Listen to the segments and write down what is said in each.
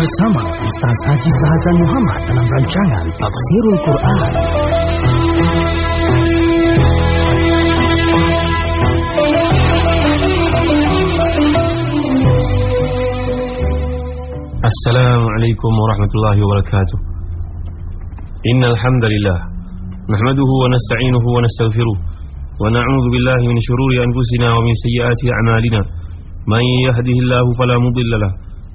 bersama Ustaz Haji Zahazan Muhammad dalam rancangan Tafsirul Quran. Assalamualaikum warahmatullahi wabarakatuh. Innal hamdalillah nahmaduhu wa nasta'inuhu wa nastaghfiruh wa na'udzu billahi min shururi anfusina wa min sayyiati a'malina. Man yahdihillahu fala mudilla lahu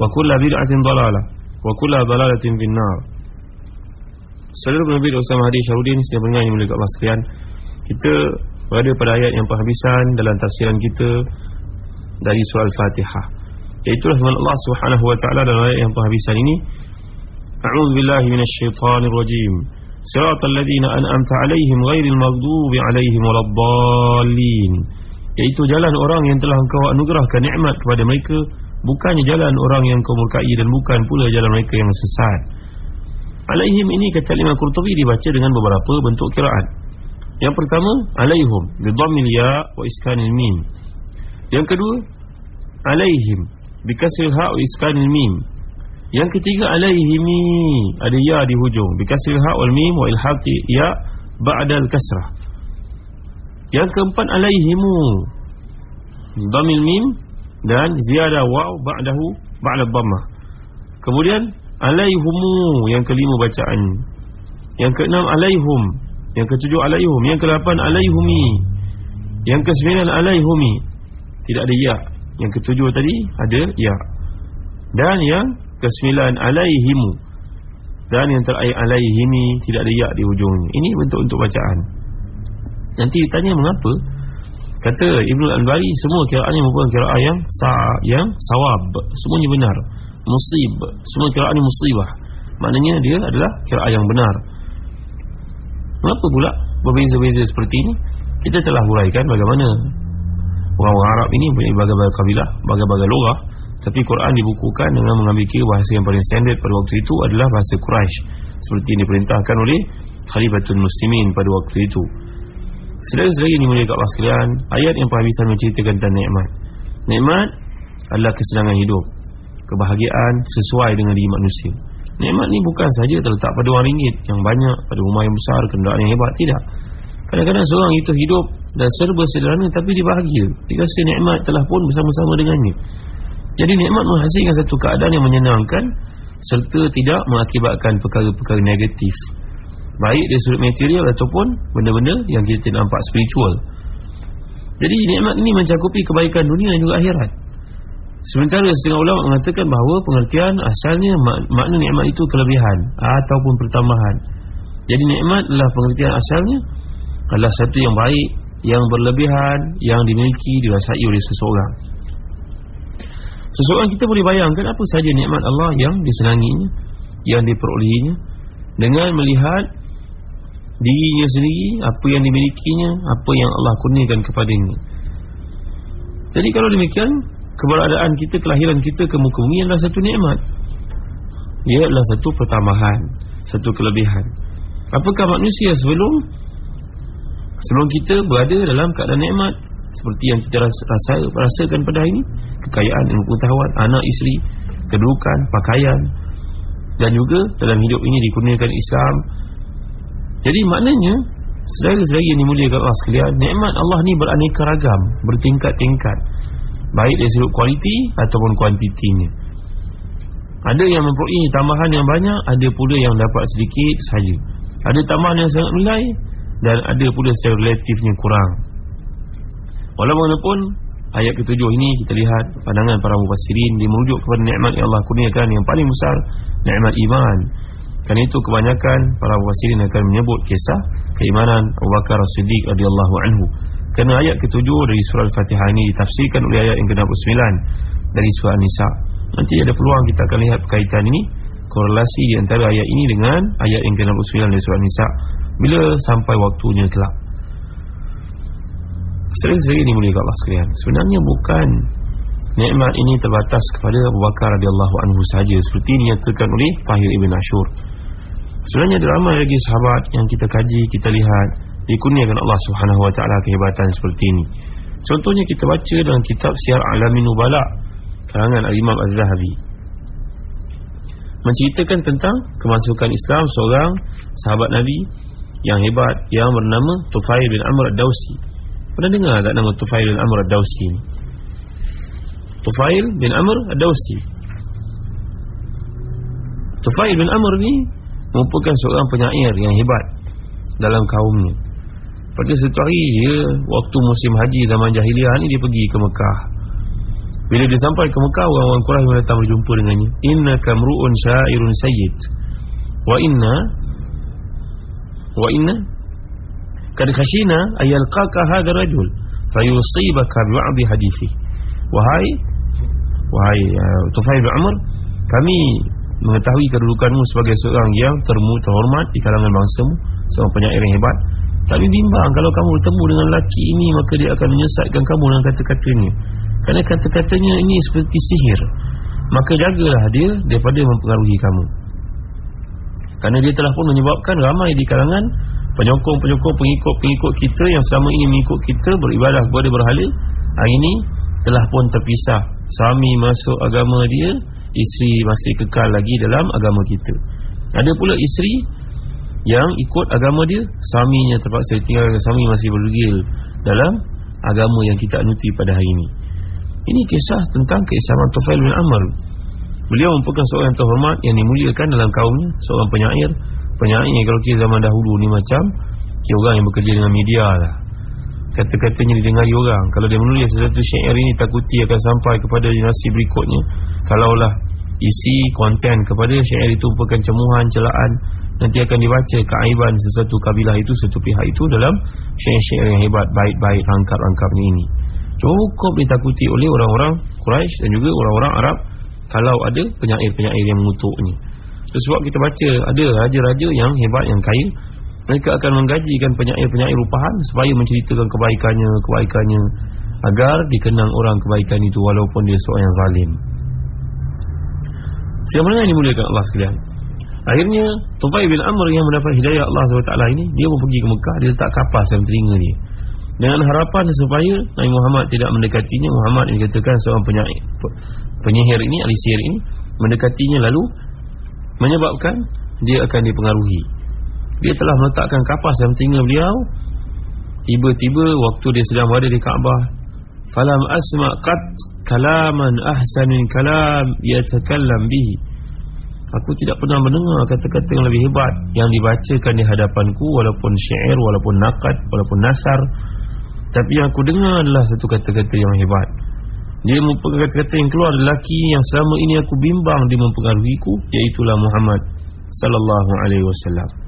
wa kullu bid'atin dalalah. Wa kullu dalalatin finnar. Saudara Nabi Usama Hadi Syarudin Sedang menyanyi mulia Allah sekalian Kita berada pada ayat yang penghabisan Dalam tafsiran kita Dari surah Al-Fatihah. Iaitulah firman Allah subhanahu wa ta'ala Dalam ayat yang penghabisan ini A'udhu billahi minasyaitanir rajim. Siratal ladhina an'amta alaihim Ghairil maghdubi alaihim Waladdallin Iaitu jalan orang yang telah engkau anugerahkan nikmat kepada mereka Bukannya jalan orang yang kau murkai dan bukan pula jalan mereka yang sesat. Alaihim ini kata Imam Qurtubi dibaca dengan beberapa bentuk kiraat. Yang pertama, alaihum bidhammil ya wa iskanil mim. Yang kedua, alaihim bikasril ha wa iskanil mim. Yang ketiga, alaihimi ada ya di hujung bikasril ha wal mim wa ilhaqi ya ba'da al kasrah. Yang keempat, alaihimu dhammil mim dan ziyadah waw ba'dahu ba'da dhammah. Kemudian alaihumu yang kelima bacaan. Yang keenam alaihum, yang ketujuh alaihum, yang kedelapan alaihumi. Yang kesembilan alaihumi. Tidak ada ya. Yang ketujuh tadi ada ya. Dan yang kesembilan alaihimu. Dan yang terakhir alaihimi tidak ada ya di hujungnya. Ini bentuk untuk bacaan. Nanti ditanya mengapa? Kata Ibn Al-Anbari Semua kiraan yang merupakan kiraan yang sa' Yang sawab. Semuanya benar. Musib. Semua kiraan yang musibah. Maknanya dia adalah kiraan yang benar. Mengapa pula Berbeza-beza seperti ini? Kita telah huraikan bagaimana Orang-orang Arab ini Punya bagai-bagai kabilah Bagai-bagai lorah Tapi Quran dibukukan Dengan mengambil kira bahasa yang paling standard Pada waktu itu adalah bahasa Quraisy. Seperti yang diperintahkan oleh Khalifatul Muslimin pada waktu itu Sedara-sedara ini mulia kat Allah sekalian. Ayat yang penghabisan menceritakan tentang nikmat. Nikmat adalah kesenangan hidup. Kebahagiaan sesuai dengan diri manusia. Nikmat ni bukan saja terletak pada wang ringgit Yang banyak, pada rumah yang besar, kendaraan yang hebat. Tidak. Kadang-kadang seorang itu hidup dan serba sederhana Tapi dia bahagia. Rasa nikmat telah pun bersama-sama dengannya. Jadi nikmat menghasilkan satu keadaan yang menyenangkan Serta tidak mengakibatkan perkara-perkara negatif Baik dari sudut material ataupun benda-benda yang kita nampak spiritual. Jadi nikmat ini mencakupi kebaikan dunia dan juga akhirat. Sementara setengah ulama mengatakan bahawa pengertian asalnya mak makna nikmat itu kelebihan ataupun pertambahan. Jadi nikmat adalah pengertian asalnya adalah satu yang baik, yang berlebihan, yang dimiliki, dirasai oleh seseorang. Seseorang kita boleh bayangkan apa saja nikmat Allah yang disenanginya, yang diperolehinya dengan melihat dirinya sendiri apa yang dimilikinya apa yang Allah kurniakan kepadanya jadi kalau demikian keberadaan kita kelahiran kita ke muka bumi adalah satu nikmat. Ia adalah satu pertambahan satu kelebihan. Apakah manusia sebelum sebelum kita berada dalam keadaan nikmat seperti yang kita rasa, rasakan pada hari ini? Kekayaan ilmu pengetahuan anak isteri kedudukan pakaian. Dan juga dalam hidup ini dikurniakan Islam jadi maknanya Saudara-saudara yang dimuliakan Allah sekalian Nikmat Allah ni beraneka ragam Bertingkat-tingkat. Baik dari sudut kualiti Ataupun kuantitinya. Ada yang mempunyai tambahan yang banyak Ada pula yang dapat sedikit saja. Ada tambahan yang sangat nilai Dan ada pula secara relatifnya kurang. Walaupun ayat ketujuh ini kita lihat pandangan para mufassirin dia merujuk kepada nikmat yang Allah kurniakan yang paling besar nikmat iman. Kerana itu kebanyakan para mufassirin akan menyebut kisah keimanan Abu Bakar As-Siddiq radhiyallahu anhu. Kerana ayat ketujuh dari surah Al-Fatihah ini ditafsirkan oleh ayat yang ke-29 dari surah An-Nisa. Nanti ada peluang kita akan lihat kaitan ini korelasi di antara ayat ini dengan ayat yang ke-69 dari surah An-Nisa bila sampai waktunya kelak. Sering-sering ini mulia Allah sekalian Sebenarnya bukan Nikmat ini terbatas kepada Abu Bakar radhiyallahu anhu saja Seperti dinyatakan oleh Tahir Ibn Ashur Sebenarnya ada ramai lagi sahabat Yang kita kaji, kita lihat Dikurniakan Allah subhanahu wa ta'ala Kehebatan seperti ini. Contohnya kita baca dalam kitab Syiar Alamin Nubala Karangan Al-Imam Az-Zahabi. Menceritakan tentang Kemasukan Islam seorang Sahabat Nabi Yang hebat Yang bernama Tufail bin Amr Ad-Dawsi Pernah dengar tak nama Tufail bin Amr Ad-Dawsi ni? Tufail bin Amr Ad-Dawsi Tufail bin Amr ni merupakan seorang penyair yang hebat dalam kaumnya. Pada satu hari dia waktu musim haji zaman jahiliah ni dia pergi ke Mekah. Bila dia sampai ke Mekah orang-orang Quraisy datang berjumpa dengannya. Inna kamruun syairun sayyid. Wa inna wa inna kad khashina ayalqaka hadha rajul fayusibaka bi'adhi hadithi wahai wahai uh, Tufail bin Amr kami mengetahui kedudukanmu sebagai seorang yang termu terhormat di kalangan bangsamu seorang penyair yang hebat. Tapi bimbang kalau kamu bertemu dengan lelaki ini maka dia akan menyesatkan kamu dengan kata-katanya. Kerana kata-katanya ini seperti sihir. Maka jagalah dia daripada mempengaruhi kamu. Kerana dia telah pun menyebabkan ramai di kalangan penyokong-penyokong pengikut-pengikut kita yang selama ini mengikut kita beribadah kepada berhala hari ini telah pun terpisah. Suami masuk agama dia isteri masih kekal lagi dalam agama kita. Ada pula isteri yang ikut agama dia suaminya terpaksa tinggal suami masih berdegil dalam agama yang kita anuti pada hari ini. Ini kisah tentang keislaman Tufail bin Amr. Beliau merupakan seorang yang terhormat yang dimuliakan dalam kaumnya seorang penyair. Penyair kalau kita zaman dahulu ni macam kira orang yang bekerja dengan media lah kata-katanya didengari orang kalau dia menulis sesuatu syair ini takuti akan sampai kepada generasi berikutnya. Kalaulah isi konten kepada syair itu merupakan cemuhan, celaan nanti akan dibaca keaiban sesuatu kabilah itu satu pihak itu dalam syair-syair yang hebat baik-baik rangkap-rangkapnya ini. Cukup ditakuti oleh orang-orang Quraisy dan juga orang-orang Arab kalau ada penyair-penyair yang mengutuknya. Sebab kita baca ada raja-raja yang hebat yang kaya mereka akan menggajikan penyair-penyair rupahan supaya menceritakan kebaikannya, kebaikannya agar dikenang orang kebaikan itu walaupun dia seorang yang zalim. Siapa yang dimuliakan Allah sekalian? Akhirnya Tufai bin Amr yang mendapat hidayah Allah SWT ini Dia pun pergi ke Mekah Dia letak kapas dalam telinga dia Dengan harapan supaya Nabi Muhammad tidak mendekatinya Muhammad yang dikatakan seorang penyair Penyihir ini, alisir ini Mendekatinya lalu menyebabkan dia akan dipengaruhi. Dia telah meletakkan kapas dalam telinga beliau. Tiba-tiba waktu dia sedang berada di Kaabah, falam asma qat kalaman ahsan min kalam yatakallam bihi. Aku tidak pernah mendengar kata-kata yang lebih hebat yang dibacakan di hadapanku walaupun syair, walaupun naqad, walaupun nasar. Tapi yang aku dengar adalah satu kata-kata yang hebat. Dia merupakan kata-kata yang keluar lelaki yang selama ini aku bimbang dia mempengaruhiku Iaitulah Muhammad Sallallahu Alaihi Wasallam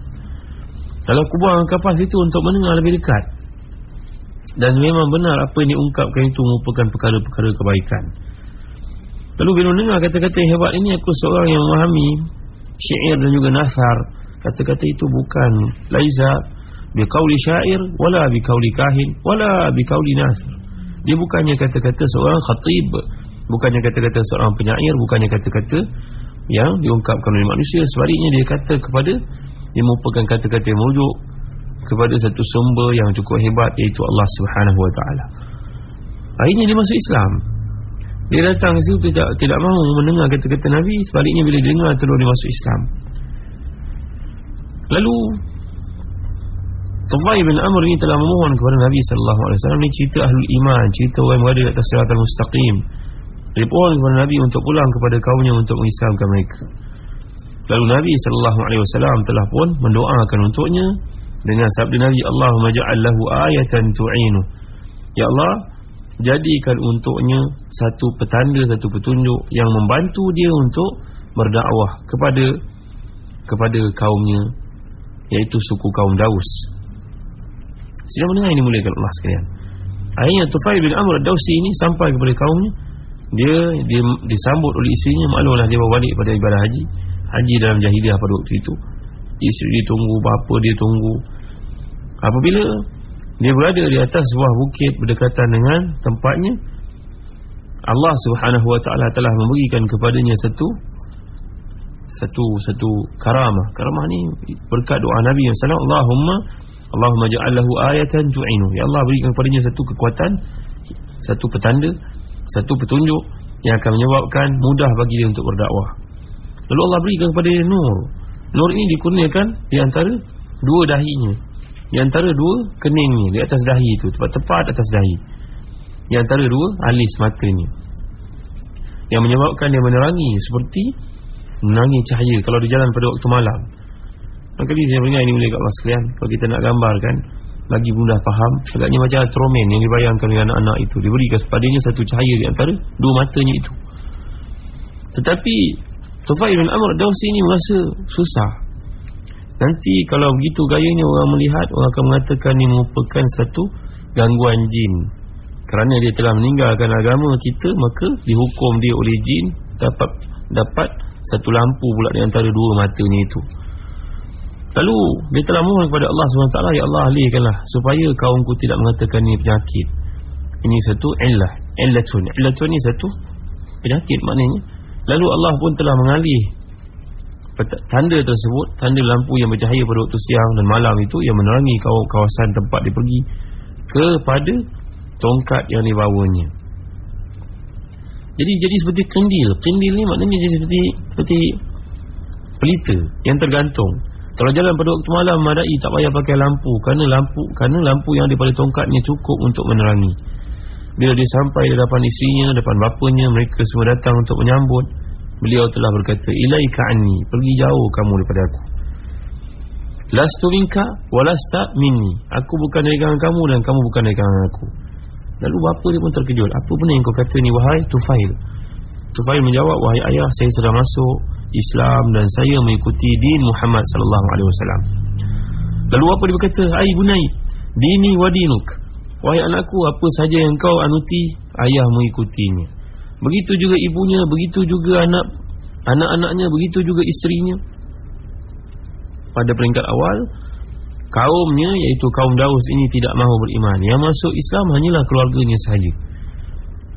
Kalau aku buang kapas itu untuk mendengar lebih dekat. Dan memang benar apa yang diungkapkan itu merupakan perkara-perkara kebaikan. Lalu bila mendengar kata-kata yang hebat ini Aku seorang yang memahami syair dan juga nasar. Kata-kata itu bukan Laiza Bikauli syair Wala bikauli kahin Wala bikauli nasar. Dia bukannya kata-kata seorang khatib Bukannya kata-kata seorang penyair Bukannya kata-kata yang diungkapkan oleh manusia. Sebaliknya dia kata kepada Dia merupakan kata-kata yang merujuk Kepada satu sumber yang cukup hebat Iaitu Allah subhanahu wa ta'ala Akhirnya dia masuk Islam Dia datang ke situ tidak, tidak mahu mendengar kata-kata Nabi Sebaliknya bila dia dengar terus dia masuk Islam Lalu Tufai bin Amr ini telah memohon kepada Nabi wasallam ini cerita ahlul iman, cerita orang yang berada di atas siratal mustaqim. Dia mohon kepada Nabi untuk pulang kepada kaumnya untuk mengislamkan mereka. Lalu Nabi sallallahu alaihi wasallam telah pun mendoakan untuknya dengan sabda Nabi Allahumma ja'al lahu ayatan tu'inu. Ya Allah, jadikan untuknya satu petanda satu petunjuk yang membantu dia untuk berdakwah kepada kepada kaumnya iaitu suku kaum Daus. Sidang mendengar ini muliakan Allah sekalian. Akhirnya Tufail bin Amr Ad-Dawsi ini sampai kepada kaumnya. Dia, dia disambut oleh isterinya maklumlah dia bawa balik pada ibadah haji. Haji dalam jahiliah pada waktu itu. Isteri dia tunggu, bapa dia tunggu. Apabila dia berada di atas sebuah bukit berdekatan dengan tempatnya Allah Subhanahu wa taala telah memberikan kepadanya satu satu satu karamah. Karamah ni berkat doa Nabi sallallahu Allahumma Allahumma ja'al lahu ayatan tu'inu. Ya Allah berikan kepadanya satu kekuatan, satu petanda, satu petunjuk yang akan menyebabkan mudah bagi dia untuk berdakwah. Lalu Allah berikan kepada dia nur. Nur ini dikurniakan di antara dua dahinya. Di antara dua keningnya di atas dahi itu, tepat-tepat atas dahi. Di antara dua alis matanya. Yang menyebabkan dia menerangi seperti menerangi cahaya kalau dia jalan pada waktu malam. Maka dia ingat ini boleh kat Allah sekalian Kalau kita nak gambarkan Lagi mudah faham. Agaknya macam astromen yang dibayangkan oleh anak-anak itu. Diberikan kepadanya satu cahaya di antara Dua matanya itu. Tetapi Tufail bin Amr Dawsi ini merasa susah. Nanti kalau begitu gayanya orang melihat Orang akan mengatakan ini merupakan satu Gangguan jin. Kerana dia telah meninggalkan agama kita Maka dihukum dia oleh jin Dapat dapat satu lampu pula di antara dua matanya itu Lalu dia telah mohon kepada Allah SWT Ya Allah alihkanlah Supaya kaumku tidak mengatakan ini penyakit. Ini satu illah Illatun. Illatun ini satu Penyakit maknanya. Lalu Allah pun telah mengalih Tanda tersebut Tanda lampu yang bercahaya pada waktu siang dan malam itu Yang menerangi kawasan tempat dia pergi Kepada Tongkat yang dibawanya. Jadi jadi seperti kendil. Kendil ni maknanya jadi seperti Seperti Pelita Yang tergantung kalau jalan pada waktu malam madai tak payah pakai lampu kerana lampu kerana lampu yang ada pada tongkatnya cukup untuk menerangi. Bila dia sampai di depan isterinya, depan bapanya, mereka semua datang untuk menyambut. Beliau telah berkata, "Ilaika anni, pergi jauh kamu daripada aku." Lastu minka walasta minni. Aku bukan dari kalangan kamu dan kamu bukan dari kalangan aku. Lalu bapa dia pun terkejut. Apa benda yang kau kata ni wahai Tufail? Tufail menjawab, "Wahai ayah, saya sudah masuk Islam dan saya mengikuti din Muhammad sallallahu alaihi wasallam. Lalu apa dia berkata? Ai bunai, dini wa dinuk. Wahai anakku, apa saja yang kau anuti, ayah mengikutinya. Begitu juga ibunya, begitu juga anak anak-anaknya, begitu juga isterinya. Pada peringkat awal, kaumnya iaitu kaum Daus ini tidak mahu beriman. Yang masuk Islam hanyalah keluarganya sahaja.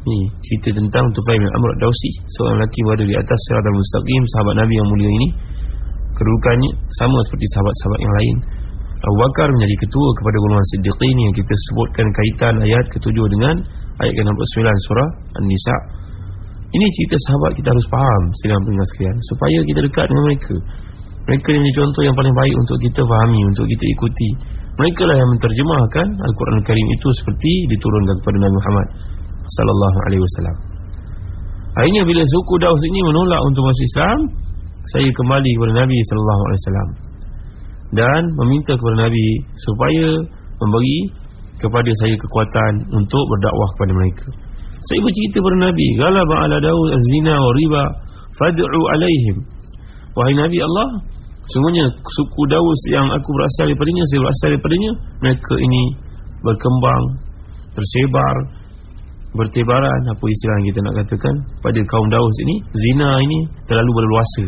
Ni cerita tentang Tufail bin Amr Dausi Seorang lelaki berada di atas Sirat al-Mustaqim Sahabat Nabi yang mulia ini. Kedudukannya sama seperti sahabat-sahabat yang lain. Abu Bakar menjadi ketua kepada golongan Siddiqin Yang kita sebutkan kaitan ayat ketujuh dengan Ayat ke-69 surah An-Nisa. Ini cerita sahabat kita harus faham Sedang pendengar sekalian Supaya kita dekat dengan mereka. Mereka ini contoh yang paling baik untuk kita fahami Untuk kita ikuti. Mereka lah yang menterjemahkan Al-Quran Al-Karim itu Seperti diturunkan kepada Nabi Muhammad sallallahu alaihi wasallam. Akhirnya bila suku Daus ini menolak untuk masuk Islam, saya kembali kepada Nabi sallallahu alaihi wasallam dan meminta kepada Nabi supaya memberi kepada saya kekuatan untuk berdakwah kepada mereka. Saya bercerita kepada Nabi, "Ghalaba ala Daud az-zina wa riba fad'u alaihim." Wahai Nabi Allah, sungguhnya suku Daus yang aku berasal daripadanya, saya berasal daripadanya, mereka ini berkembang, tersebar bertebaran apa istilah kita nak katakan pada kaum Daus ini zina ini terlalu berluasa.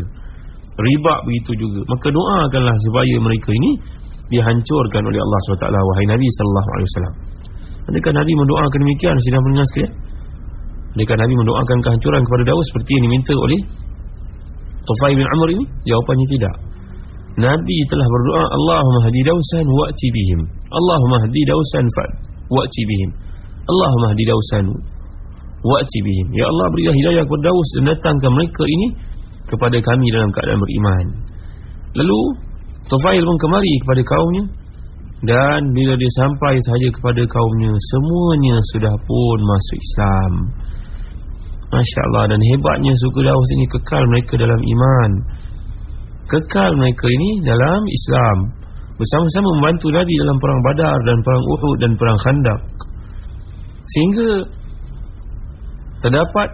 Riba begitu juga. Maka doakanlah supaya mereka ini dihancurkan oleh Allah SWT wahai Nabi wasallam. Adakah Nabi mendoakan demikian sidang pendengar sekalian? Adakah Nabi mendoakan kehancuran kepada Daus seperti yang diminta oleh Tufai bin Amr ini? Jawapannya tidak. Nabi telah berdoa Allahumma hadi Dausan wa'ti bihim. Allahumma hadi Dausan fa'd wa'ti bihim Allahumma hdi dausanu wa'ti bihim. Ya Allah berilah hidayah kepada Daus dan datangkan mereka ini kepada kami dalam keadaan beriman. Lalu Tufail pun kemari kepada kaumnya. Dan bila dia sampai sahaja kepada kaumnya semuanya sudah pun masuk Islam. Masya Allah dan hebatnya suku Daus ini kekal mereka dalam iman. Kekal mereka ini dalam Islam. Bersama-sama membantu Nabi dalam perang Badar dan perang Uhud dan perang Khandaq sehingga terdapat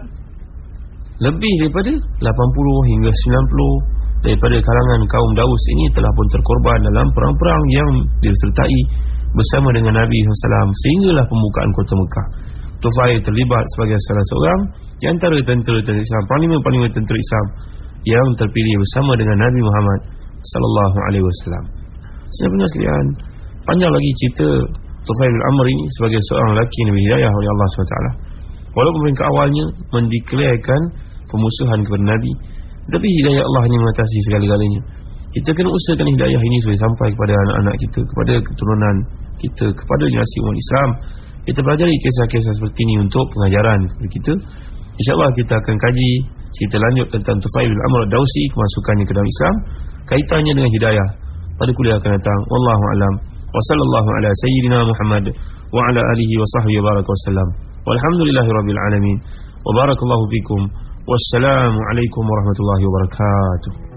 lebih daripada 80 hingga 90 daripada kalangan kaum Daus ini telah pun terkorban dalam perang-perang yang disertai bersama dengan Nabi SAW sehinggalah pembukaan kota Mekah Tufail terlibat sebagai salah seorang di antara tentera-tentera Islam panglima-panglima tentera Islam yang terpilih bersama dengan Nabi Muhammad sallallahu alaihi wasallam. Sebenarnya sekalian, panjang lagi cerita Tufail bin Amr ini sebagai seorang lelaki yang hidayah oleh Allah SWT. Walaupun mereka awalnya mendeklarkan pemusuhan kepada Nabi, tetapi hidayah Allah hanya mengatasi segala-galanya. Kita kena usahakan hidayah ini supaya sampai kepada anak-anak kita, kepada keturunan kita, kepada generasi umat Islam. Kita pelajari kisah-kisah seperti ini untuk pengajaran kepada kita. InsyaAllah kita akan kaji cerita lanjut tentang Tufail bin Amr Dausi kemasukannya ke dalam Islam kaitannya dengan hidayah pada kuliah akan datang wallahu alam wa sallallahu ala sayyidina Muhammad wa ala alihi wa sahbihi baraka wasallam walhamdulillahi rabbil alamin wa barakallahu fikum wassalamu alaikum warahmatullahi wabarakatuh